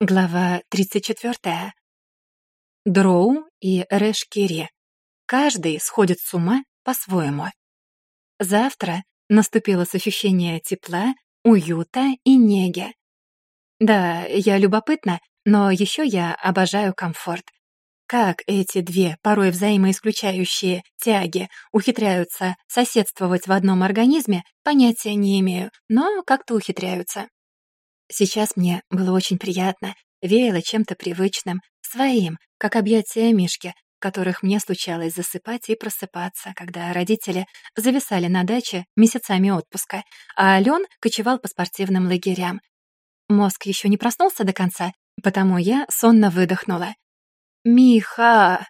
Глава 34. Дроу и Решкири. Каждый сходит с ума по-своему. Завтра наступило с ощущения тепла, уюта и неги. Да, я любопытна, но еще я обожаю комфорт. Как эти две, порой взаимоисключающие тяги, ухитряются соседствовать в одном организме, понятия не имею, но как-то ухитряются. Сейчас мне было очень приятно, веяло чем-то привычным, своим, как объятия Мишки, в которых мне случалось засыпать и просыпаться, когда родители зависали на даче месяцами отпуска, а Алён кочевал по спортивным лагерям. Мозг еще не проснулся до конца, потому я сонно выдохнула. «Миха!»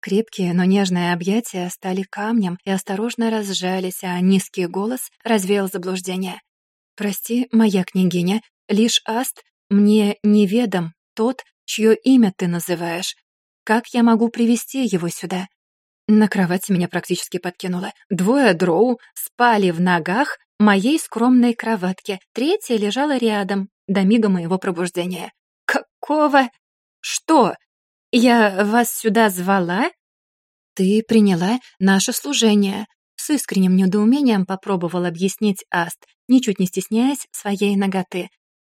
Крепкие, но нежные объятия стали камнем и осторожно разжались, а низкий голос развеял заблуждение. «Прости, моя княгиня, Лишь аст мне неведом тот, чье имя ты называешь. Как я могу привести его сюда?» На кровать меня практически подкинуло. Двое дроу спали в ногах моей скромной кроватки. Третья лежала рядом до мига моего пробуждения. «Какого? Что? Я вас сюда звала?» «Ты приняла наше служение», — с искренним недоумением попробовал объяснить Аст, ничуть не стесняясь своей ноготы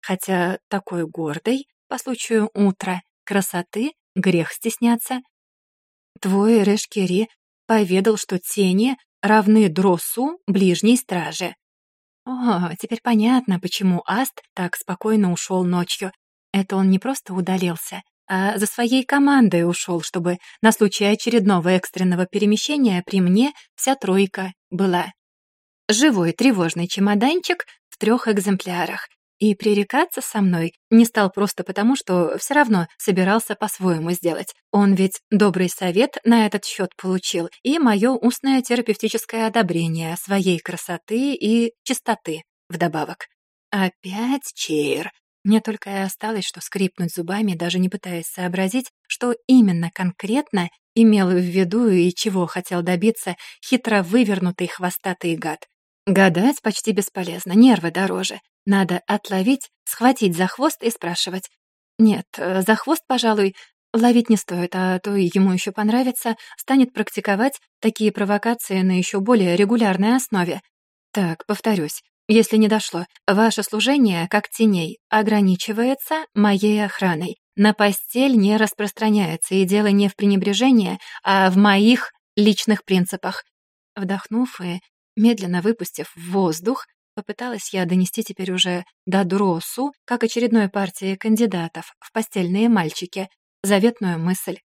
хотя такой гордой, по случаю утра, красоты грех стесняться. Твой Решкири поведал, что тени равны дросу ближней стражи. О, теперь понятно, почему Аст так спокойно ушел ночью. Это он не просто удалился, а за своей командой ушел, чтобы на случай очередного экстренного перемещения при мне вся тройка была. Живой тревожный чемоданчик в трех экземплярах, и пререкаться со мной не стал просто потому, что все равно собирался по-своему сделать. Он ведь добрый совет на этот счет получил и мое устное терапевтическое одобрение своей красоты и чистоты вдобавок. Опять чейр. Мне только и осталось, что скрипнуть зубами, даже не пытаясь сообразить, что именно конкретно имел в виду и чего хотел добиться хитро вывернутый хвостатый гад. Гадать почти бесполезно, нервы дороже. Надо отловить, схватить за хвост и спрашивать. Нет, э, за хвост, пожалуй, ловить не стоит, а то ему еще понравится, станет практиковать такие провокации на еще более регулярной основе. Так, повторюсь, если не дошло, ваше служение, как теней, ограничивается моей охраной. На постель не распространяется, и дело не в пренебрежении, а в моих личных принципах. Вдохнув и медленно выпустив воздух, Попыталась я донести теперь уже до Дросу, как очередной партии кандидатов в постельные мальчики, заветную мысль.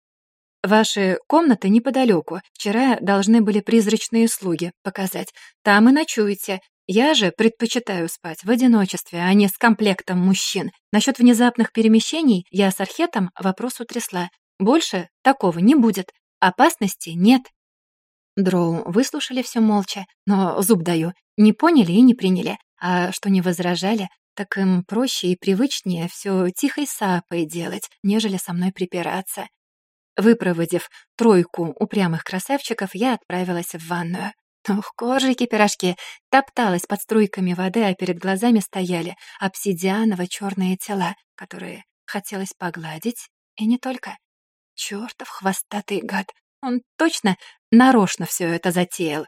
«Ваши комнаты неподалеку. Вчера должны были призрачные слуги показать. Там и ночуете. Я же предпочитаю спать в одиночестве, а не с комплектом мужчин. Насчет внезапных перемещений я с Архетом вопрос утрясла. Больше такого не будет. Опасности нет. Дроу выслушали все молча, но, зуб даю, не поняли и не приняли. А что не возражали, так им проще и привычнее все тихой сапой делать, нежели со мной припираться. Выпроводив тройку упрямых красавчиков, я отправилась в ванную. Ох, коржики-пирожки! Топталась под струйками воды, а перед глазами стояли обсидианово-черные тела, которые хотелось погладить, и не только. Чертов хвостатый гад! Он точно нарочно все это затеял.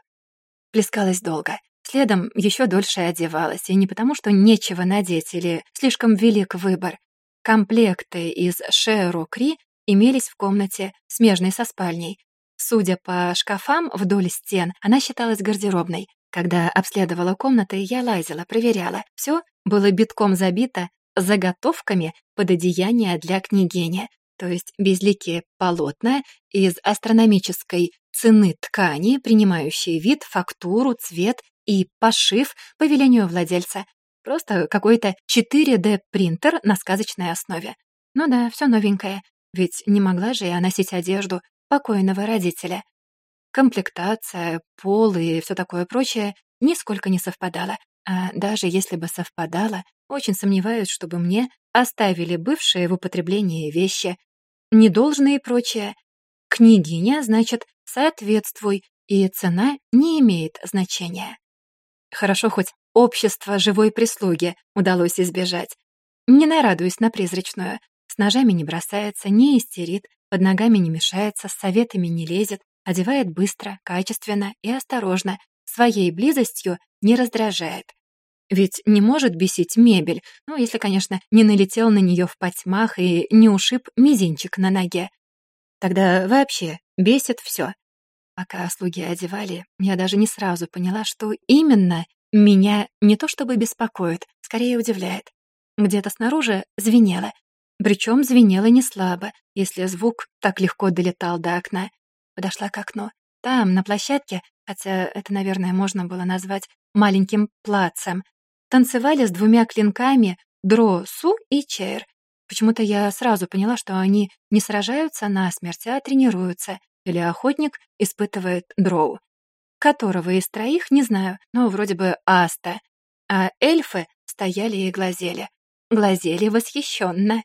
Плескалась долго. Следом еще дольше одевалась, и не потому, что нечего надеть или слишком велик выбор. Комплекты из Шеро Кри имелись в комнате, смежной со спальней. Судя по шкафам вдоль стен, она считалась гардеробной. Когда обследовала комнаты, я лазила, проверяла. Все было битком забито заготовками под одеяние для княгини, то есть безликие полотна из астрономической цены ткани, принимающие вид, фактуру, цвет и пошив по велению владельца. Просто какой-то 4D-принтер на сказочной основе. Ну да, все новенькое. Ведь не могла же я носить одежду покойного родителя. Комплектация, пол и все такое прочее нисколько не совпадало. А даже если бы совпадало, очень сомневаюсь, чтобы мне оставили бывшие в употреблении вещи, недолжные и прочее. Княгиня, значит, соответствуй, и цена не имеет значения. Хорошо хоть общество живой прислуги удалось избежать. Не нарадуюсь на призрачную. С ножами не бросается, не истерит, под ногами не мешается, с советами не лезет, одевает быстро, качественно и осторожно, своей близостью не раздражает. Ведь не может бесить мебель, ну, если, конечно, не налетел на нее в потьмах и не ушиб мизинчик на ноге. Тогда вообще бесит все. Пока слуги одевали, я даже не сразу поняла, что именно меня не то чтобы беспокоит, скорее удивляет. Где-то снаружи звенело. Причем звенело не слабо, если звук так легко долетал до окна. Подошла к окну. Там, на площадке, хотя это, наверное, можно было назвать маленьким плацем, танцевали с двумя клинками Дро-Су и Чейр. Почему-то я сразу поняла, что они не сражаются насмерть, а тренируются — или охотник испытывает дроу. Которого из троих, не знаю, но вроде бы Аста. А эльфы стояли и глазели. Глазели восхищенно.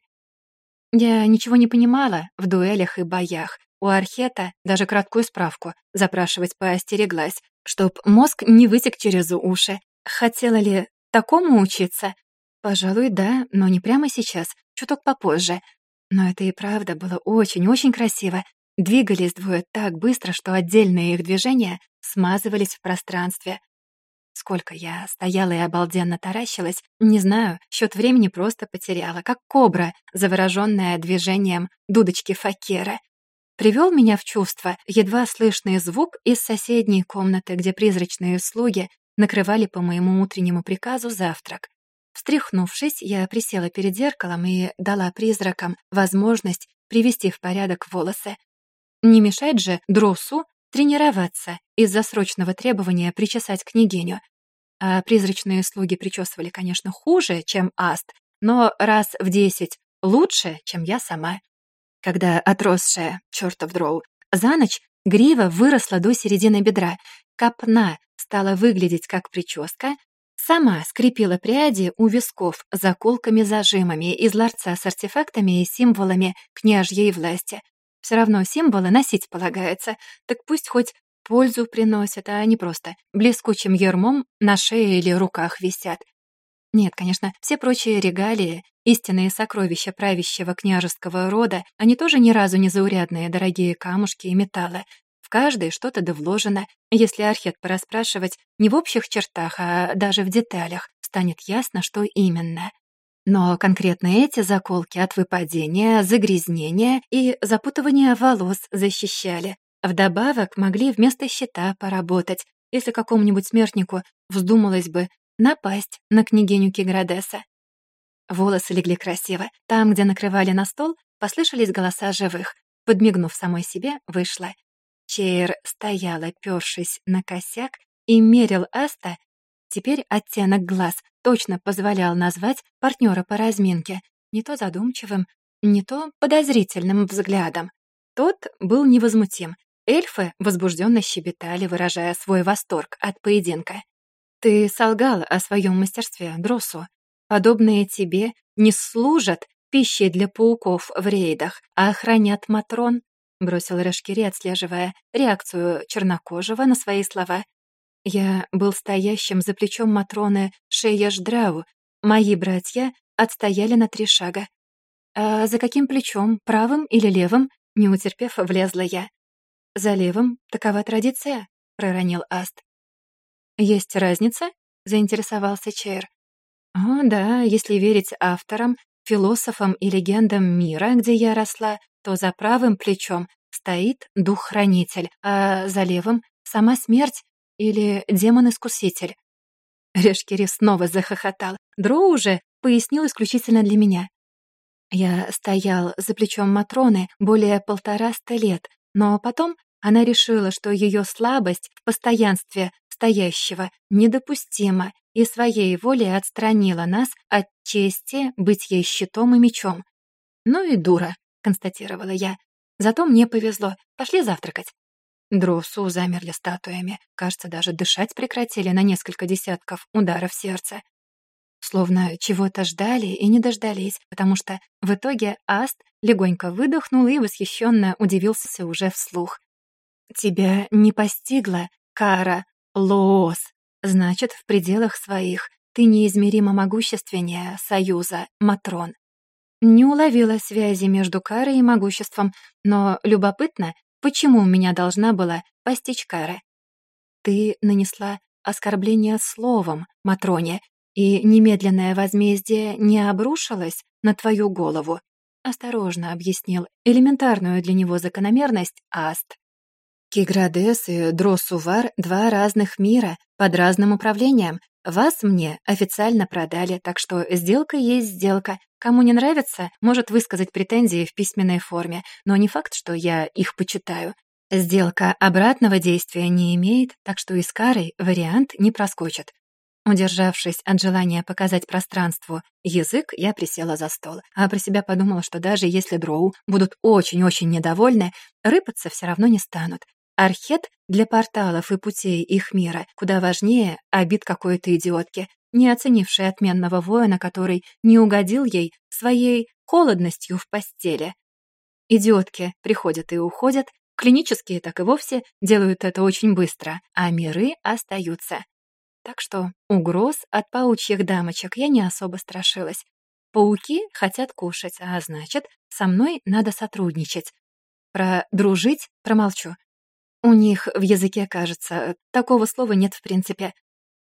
Я ничего не понимала в дуэлях и боях. У Архета даже краткую справку запрашивать поостереглась, чтоб мозг не вытек через уши. Хотела ли такому учиться? Пожалуй, да, но не прямо сейчас, чуток попозже. Но это и правда было очень-очень красиво. Двигались двое так быстро, что отдельные их движения смазывались в пространстве. Сколько я стояла и обалденно таращилась, не знаю, счет времени просто потеряла, как кобра, завороженная движением дудочки Факера. Привел меня в чувство едва слышный звук из соседней комнаты, где призрачные слуги накрывали по моему утреннему приказу завтрак. Встряхнувшись, я присела перед зеркалом и дала призракам возможность привести в порядок волосы. Не мешает же Дросу тренироваться из-за срочного требования причесать княгиню. А призрачные слуги причесывали, конечно, хуже, чем Аст, но раз в десять лучше, чем я сама. Когда отросшая, чертов дроу, за ночь грива выросла до середины бедра, копна стала выглядеть как прическа, сама скрепила пряди у висков заколками-зажимами из ларца с артефактами и символами княжьей власти — все равно символы носить полагается, так пусть хоть пользу приносят, а не просто блескучим ермом на шее или руках висят. Нет, конечно, все прочие регалии, истинные сокровища правящего княжеского рода, они тоже ни разу не заурядные дорогие камушки и металлы. В каждой что-то да вложено. Если архет пораспрашивать не в общих чертах, а даже в деталях, станет ясно, что именно. Но конкретно эти заколки от выпадения, загрязнения и запутывания волос защищали. Вдобавок могли вместо щита поработать, если какому-нибудь смертнику вздумалось бы напасть на княгиню Киградеса. Волосы легли красиво. Там, где накрывали на стол, послышались голоса живых. Подмигнув самой себе, вышла. Чейр стояла, опёршись на косяк, и мерил Аста Теперь оттенок глаз точно позволял назвать партнера по разминке не то задумчивым, не то подозрительным взглядом. Тот был невозмутим. Эльфы возбужденно щебетали, выражая свой восторг от поединка. «Ты солгала о своем мастерстве, Дросу. Подобные тебе не служат пищей для пауков в рейдах, а охранят Матрон», — бросил Рашкири, отслеживая реакцию чернокожего на свои слова. Я был стоящим за плечом Матроны Шея-Ждраву. Мои братья отстояли на три шага. «А за каким плечом, правым или левым?» Не утерпев, влезла я. «За левым такова традиция», — проронил Аст. «Есть разница?» — заинтересовался Чейр. «О, да, если верить авторам, философам и легендам мира, где я росла, то за правым плечом стоит дух-хранитель, а за левым — сама смерть или демон-искуситель?» Решкири снова захохотал. «Друже!» — пояснил исключительно для меня. Я стоял за плечом Матроны более полтораста лет, но потом она решила, что ее слабость в постоянстве стоящего недопустима и своей волей отстранила нас от чести быть ей щитом и мечом. «Ну и дура», — констатировала я. «Зато мне повезло. Пошли завтракать». Друсу замерли статуями. Кажется, даже дышать прекратили на несколько десятков ударов сердца. Словно чего-то ждали и не дождались, потому что в итоге Аст легонько выдохнул и восхищенно удивился уже вслух. «Тебя не постигла кара Лоос, значит, в пределах своих. Ты неизмеримо могущественнее Союза, Матрон». Не уловила связи между карой и могуществом, но любопытно, Почему меня должна была постичь кара? Ты нанесла оскорбление словом, Матроне, и немедленное возмездие не обрушилось на твою голову. Осторожно объяснил элементарную для него закономерность Аст. Киградес и Дросувар — два разных мира, под разным управлением. Вас мне официально продали, так что сделка есть сделка. Кому не нравится, может высказать претензии в письменной форме, но не факт, что я их почитаю. Сделка обратного действия не имеет, так что и с вариант не проскочит. Удержавшись от желания показать пространству язык, я присела за стол, а про себя подумала, что даже если дроу будут очень-очень недовольны, рыпаться все равно не станут. Архет для порталов и путей их мира куда важнее обид какой-то идиотки, не оценившей отменного воина, который не угодил ей своей холодностью в постели. Идиотки приходят и уходят, клинические так и вовсе делают это очень быстро, а миры остаются. Так что угроз от паучьих дамочек я не особо страшилась. Пауки хотят кушать, а значит, со мной надо сотрудничать. Про «дружить» промолчу. У них в языке, кажется, такого слова нет в принципе.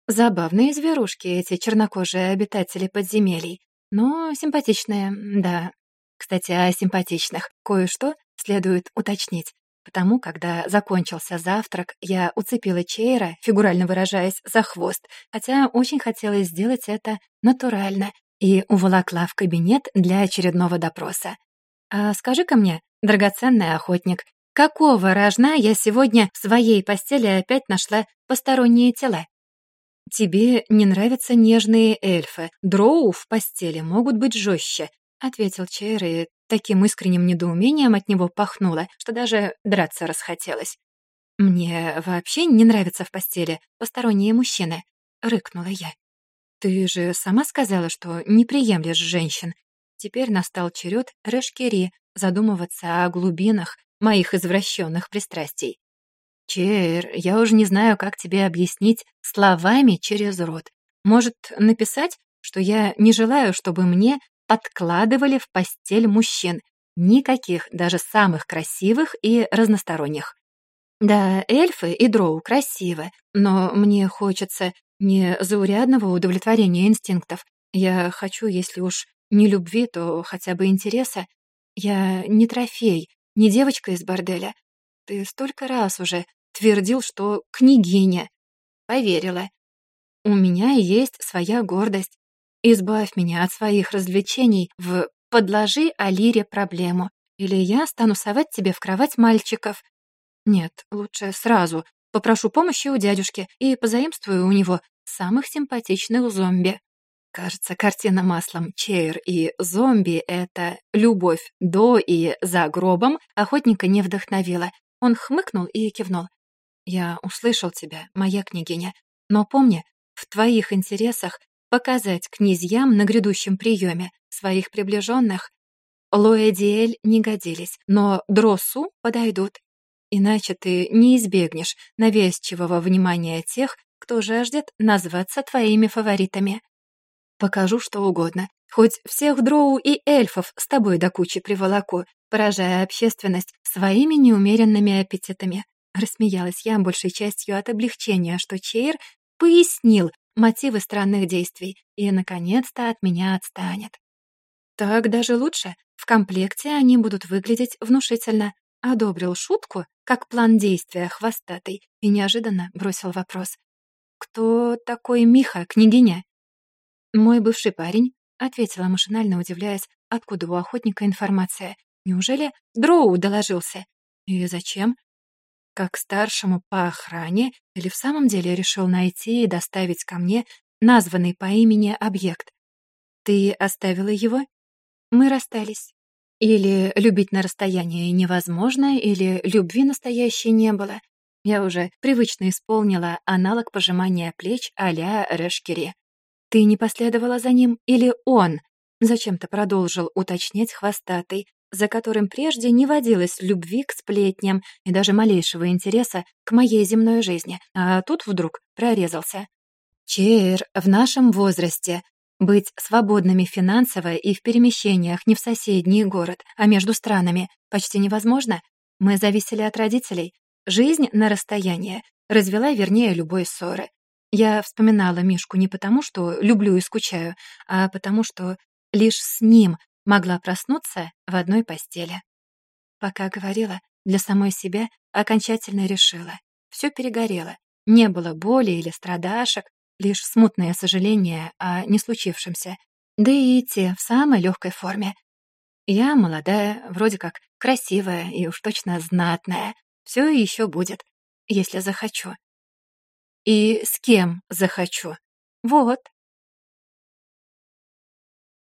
Забавные зверушки эти чернокожие обитатели подземелий, но симпатичные, да. Кстати, о симпатичных. Кое-что следует уточнить. Потому, когда закончился завтрак, я уцепила Чейра, фигурально выражаясь, за хвост, хотя очень хотелось сделать это натурально, и уволокла в кабинет для очередного допроса. «А скажи-ка мне, драгоценный охотник, Какого рожна я сегодня в своей постели опять нашла посторонние тела? «Тебе не нравятся нежные эльфы. Дроу в постели могут быть жестче», — ответил Чейры. Таким искренним недоумением от него пахнуло, что даже драться расхотелось. «Мне вообще не нравятся в постели посторонние мужчины», — рыкнула я. «Ты же сама сказала, что не приемлешь женщин». Теперь настал черед Решкири задумываться о глубинах моих извращенных пристрастий. «Чейр, я уже не знаю, как тебе объяснить словами через рот. Может, написать, что я не желаю, чтобы мне подкладывали в постель мужчин, никаких, даже самых красивых и разносторонних. Да, эльфы и дроу красивы, но мне хочется не заурядного удовлетворения инстинктов. Я хочу, если уж не любви, то хотя бы интереса. Я не трофей, не девочка из борделя. Ты столько раз уже твердил, что княгиня. Поверила. У меня есть своя гордость. Избавь меня от своих развлечений в «подложи Алире проблему», или я стану совать тебе в кровать мальчиков. Нет, лучше сразу. Попрошу помощи у дядюшки и позаимствую у него самых симпатичных зомби. Кажется, картина маслом Чейр и зомби — это любовь до и за гробом охотника не вдохновила. Он хмыкнул и кивнул. «Я услышал тебя, моя княгиня. Но помни, в твоих интересах показать князьям на грядущем приеме своих приближенных. Лоэдиэль не годились, но Дросу подойдут. Иначе ты не избегнешь навязчивого внимания тех, кто жаждет назваться твоими фаворитами. Покажу что угодно. Хоть всех дроу и эльфов с тобой до кучи приволоку, поражая общественность своими неумеренными аппетитами. Рассмеялась я большей частью от облегчения, что Чейр пояснил мотивы странных действий и, наконец-то, от меня отстанет. «Так даже лучше. В комплекте они будут выглядеть внушительно», — одобрил шутку, как план действия хвостатый, и неожиданно бросил вопрос. «Кто такой Миха, княгиня?» «Мой бывший парень», — ответила машинально, удивляясь, откуда у охотника информация. «Неужели Дроу доложился?» «И зачем?» «Как старшему по охране или в самом деле решил найти и доставить ко мне названный по имени объект?» «Ты оставила его?» «Мы расстались». «Или любить на расстоянии невозможно, или любви настоящей не было». Я уже привычно исполнила аналог пожимания плеч а-ля Решкери. Ты не последовала за ним или он? Зачем-то продолжил уточнять хвостатый, за которым прежде не водилось любви к сплетням и даже малейшего интереса к моей земной жизни, а тут вдруг прорезался. Чейр, в нашем возрасте быть свободными финансово и в перемещениях не в соседний город, а между странами почти невозможно. Мы зависели от родителей. Жизнь на расстоянии развела вернее любой ссоры. Я вспоминала Мишку не потому, что люблю и скучаю, а потому, что лишь с ним могла проснуться в одной постели. Пока говорила, для самой себя окончательно решила. Все перегорело. Не было боли или страдашек, лишь смутное сожаление о не случившемся. Да и те в самой легкой форме. Я молодая, вроде как красивая и уж точно знатная. Все еще будет, если захочу и с кем захочу. Вот.